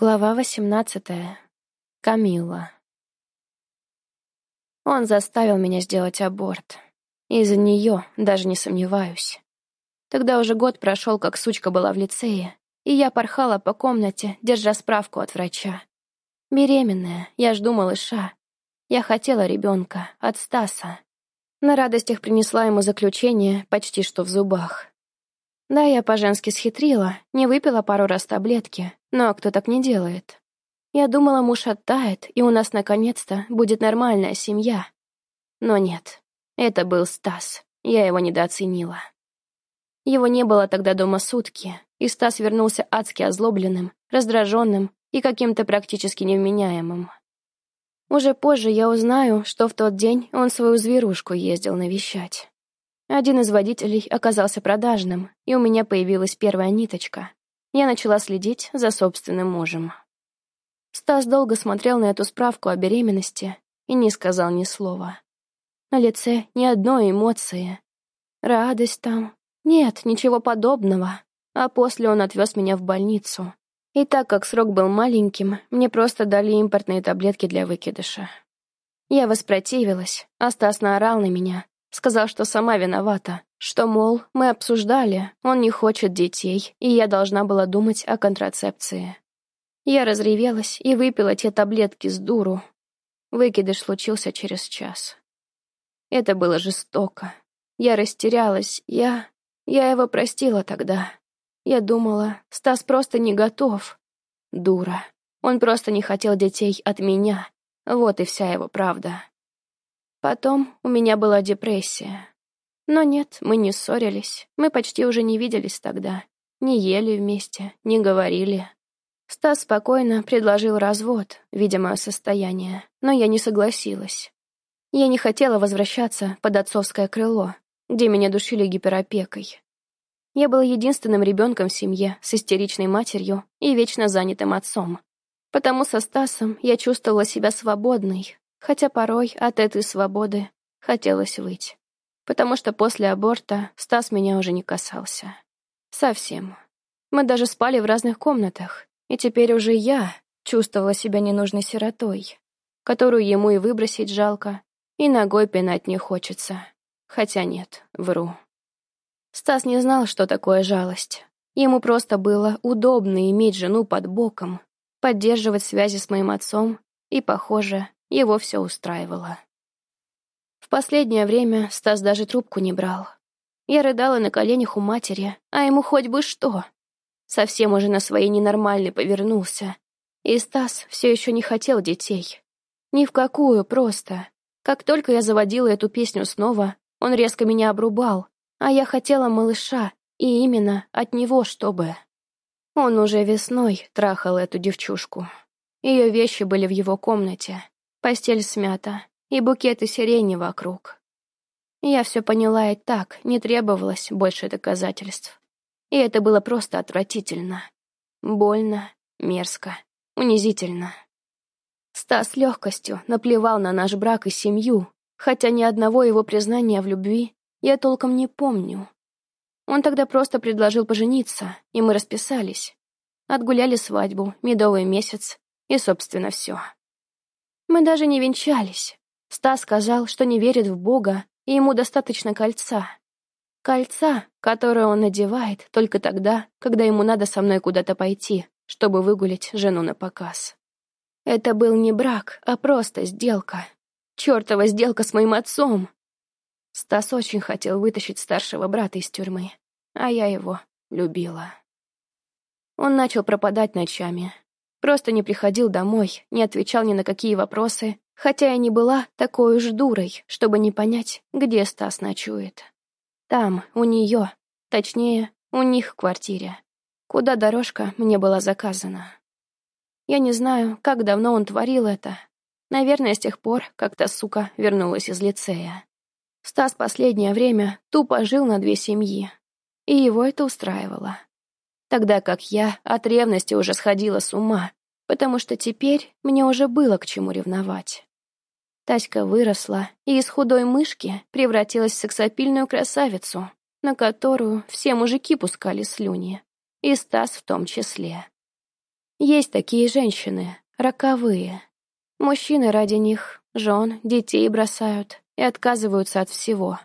Глава восемнадцатая. Камилла. Он заставил меня сделать аборт. Из-за нее, даже не сомневаюсь. Тогда уже год прошел, как сучка была в лицее, и я порхала по комнате, держа справку от врача. Беременная, я жду малыша. Я хотела ребенка, от Стаса. На радостях принесла ему заключение почти что в зубах. Да, я по-женски схитрила, не выпила пару раз таблетки, но кто так не делает? Я думала, муж оттает, и у нас наконец-то будет нормальная семья. Но нет, это был Стас, я его недооценила. Его не было тогда дома сутки, и Стас вернулся адски озлобленным, раздраженным и каким-то практически невменяемым. Уже позже я узнаю, что в тот день он свою зверушку ездил навещать. Один из водителей оказался продажным, и у меня появилась первая ниточка. Я начала следить за собственным мужем. Стас долго смотрел на эту справку о беременности и не сказал ни слова. На лице ни одной эмоции. Радость там. Нет, ничего подобного. А после он отвез меня в больницу. И так как срок был маленьким, мне просто дали импортные таблетки для выкидыша. Я воспротивилась, а Стас наорал на меня, Сказал, что сама виновата, что, мол, мы обсуждали, он не хочет детей, и я должна была думать о контрацепции. Я разревелась и выпила те таблетки с дуру. Выкидыш случился через час. Это было жестоко. Я растерялась, я... Я его простила тогда. Я думала, Стас просто не готов. Дура. Он просто не хотел детей от меня. Вот и вся его правда. Потом у меня была депрессия. Но нет, мы не ссорились. Мы почти уже не виделись тогда. Не ели вместе, не говорили. Стас спокойно предложил развод, видя мое состояние, но я не согласилась. Я не хотела возвращаться под отцовское крыло, где меня душили гиперопекой. Я была единственным ребенком в семье с истеричной матерью и вечно занятым отцом. Потому со Стасом я чувствовала себя свободной, хотя порой от этой свободы хотелось выть. Потому что после аборта Стас меня уже не касался. Совсем. Мы даже спали в разных комнатах, и теперь уже я чувствовала себя ненужной сиротой, которую ему и выбросить жалко, и ногой пинать не хочется. Хотя нет, вру. Стас не знал, что такое жалость. Ему просто было удобно иметь жену под боком, поддерживать связи с моим отцом, и, похоже, его все устраивало. В последнее время Стас даже трубку не брал. Я рыдала на коленях у матери, а ему хоть бы что. Совсем уже на своей ненормальной повернулся. И Стас все еще не хотел детей. Ни в какую, просто. Как только я заводила эту песню снова, он резко меня обрубал, а я хотела малыша, и именно от него чтобы. Он уже весной трахал эту девчушку. Ее вещи были в его комнате, Постель смята, и букеты сирени вокруг. Я все поняла и так, не требовалось больше доказательств. И это было просто отвратительно. Больно, мерзко, унизительно. Стас легкостью наплевал на наш брак и семью, хотя ни одного его признания в любви я толком не помню. Он тогда просто предложил пожениться, и мы расписались. Отгуляли свадьбу, медовый месяц и, собственно, все. Мы даже не венчались. Стас сказал, что не верит в Бога, и ему достаточно кольца. Кольца, которое он надевает только тогда, когда ему надо со мной куда-то пойти, чтобы выгулить жену на показ. Это был не брак, а просто сделка. Чёртова сделка с моим отцом. Стас очень хотел вытащить старшего брата из тюрьмы, а я его любила. Он начал пропадать ночами, Просто не приходил домой, не отвечал ни на какие вопросы, хотя я не была такой уж дурой, чтобы не понять, где Стас ночует. Там, у нее, точнее, у них в квартире, куда дорожка мне была заказана. Я не знаю, как давно он творил это. Наверное, с тех пор, как та сука вернулась из лицея. Стас последнее время тупо жил на две семьи, и его это устраивало тогда как я от ревности уже сходила с ума, потому что теперь мне уже было к чему ревновать. Таська выросла и из худой мышки превратилась в сексапильную красавицу, на которую все мужики пускали слюни, и Стас в том числе. Есть такие женщины, роковые. Мужчины ради них жен, детей бросают и отказываются от всего.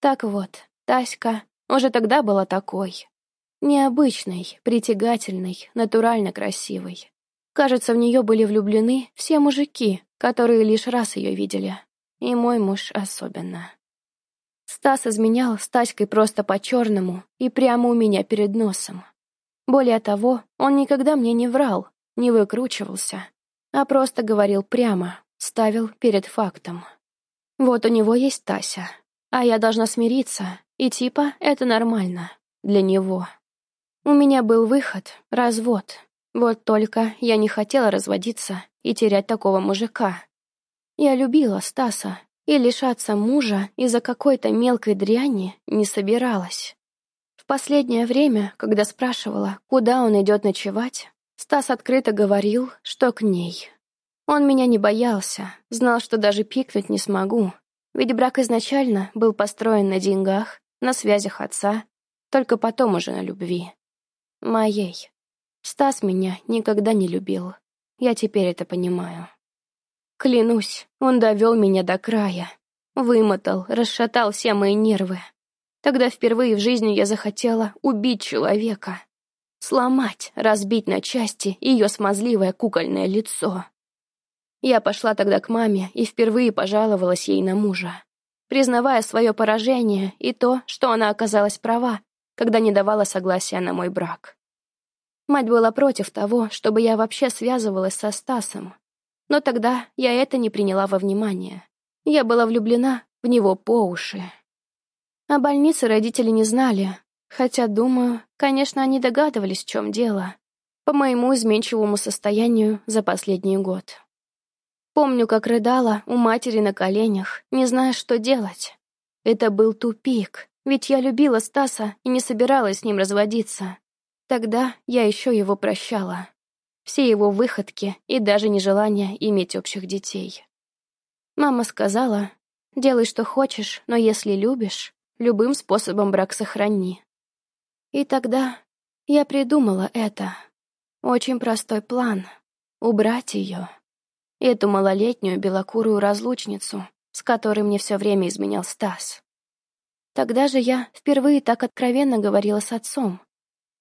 Так вот, Таська уже тогда была такой. Необычной, притягательной, натурально красивой. Кажется, в нее были влюблены все мужики, которые лишь раз ее видели. И мой муж особенно. Стас изменял с Таськой просто по-черному и прямо у меня перед носом. Более того, он никогда мне не врал, не выкручивался, а просто говорил прямо, ставил перед фактом. Вот у него есть Тася, а я должна смириться, и типа это нормально. Для него. У меня был выход, развод. Вот только я не хотела разводиться и терять такого мужика. Я любила Стаса, и лишаться мужа из-за какой-то мелкой дряни не собиралась. В последнее время, когда спрашивала, куда он идет ночевать, Стас открыто говорил, что к ней. Он меня не боялся, знал, что даже пикнуть не смогу, ведь брак изначально был построен на деньгах, на связях отца, только потом уже на любви. Моей. Стас меня никогда не любил. Я теперь это понимаю. Клянусь, он довел меня до края. Вымотал, расшатал все мои нервы. Тогда впервые в жизни я захотела убить человека. Сломать, разбить на части ее смазливое кукольное лицо. Я пошла тогда к маме и впервые пожаловалась ей на мужа, признавая свое поражение и то, что она оказалась права, когда не давала согласия на мой брак. Мать была против того, чтобы я вообще связывалась со Стасом, но тогда я это не приняла во внимание. Я была влюблена в него по уши. О больнице родители не знали, хотя, думаю, конечно, они догадывались, в чем дело, по моему изменчивому состоянию за последний год. Помню, как рыдала у матери на коленях, не зная, что делать. Это был тупик, ведь я любила Стаса и не собиралась с ним разводиться. Тогда я еще его прощала. Все его выходки и даже нежелание иметь общих детей. Мама сказала, делай, что хочешь, но если любишь, любым способом брак сохрани. И тогда я придумала это. Очень простой план — убрать ее эту малолетнюю белокурую разлучницу, с которой мне все время изменял Стас. Тогда же я впервые так откровенно говорила с отцом.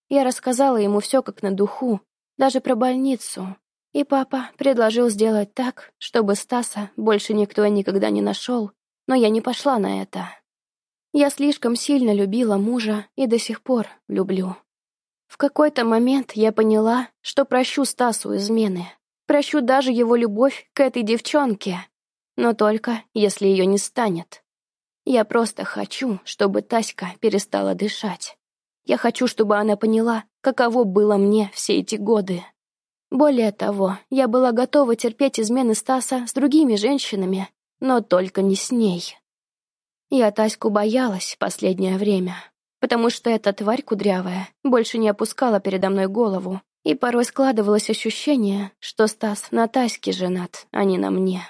Я рассказала ему все как на духу, даже про больницу, и папа предложил сделать так, чтобы Стаса больше никто никогда не нашел, но я не пошла на это. Я слишком сильно любила мужа и до сих пор люблю. В какой-то момент я поняла, что прощу Стасу измены. Прощу даже его любовь к этой девчонке. Но только, если ее не станет. Я просто хочу, чтобы Таська перестала дышать. Я хочу, чтобы она поняла, каково было мне все эти годы. Более того, я была готова терпеть измены Стаса с другими женщинами, но только не с ней. Я Таську боялась последнее время, потому что эта тварь кудрявая больше не опускала передо мной голову, и порой складывалось ощущение, что Стас на Таське женат, а не на мне.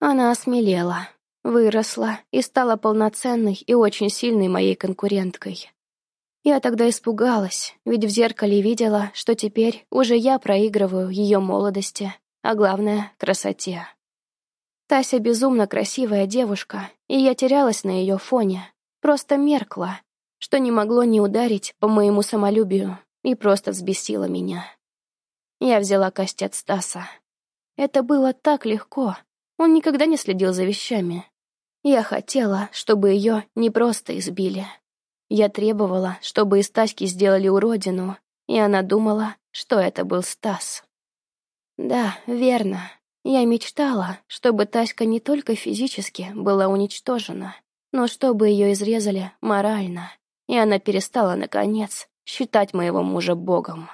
Она осмелела, выросла и стала полноценной и очень сильной моей конкуренткой. Я тогда испугалась, ведь в зеркале видела, что теперь уже я проигрываю ее молодости, а главное — красоте. Тася безумно красивая девушка, и я терялась на ее фоне, просто меркла, что не могло не ударить по моему самолюбию и просто взбесила меня. Я взяла кость от Стаса. Это было так легко. Он никогда не следил за вещами. Я хотела, чтобы ее не просто избили. Я требовала, чтобы из Таськи сделали уродину, и она думала, что это был Стас. Да, верно. Я мечтала, чтобы Таська не только физически была уничтожена, но чтобы ее изрезали морально, и она перестала, наконец, считать моего мужа богом.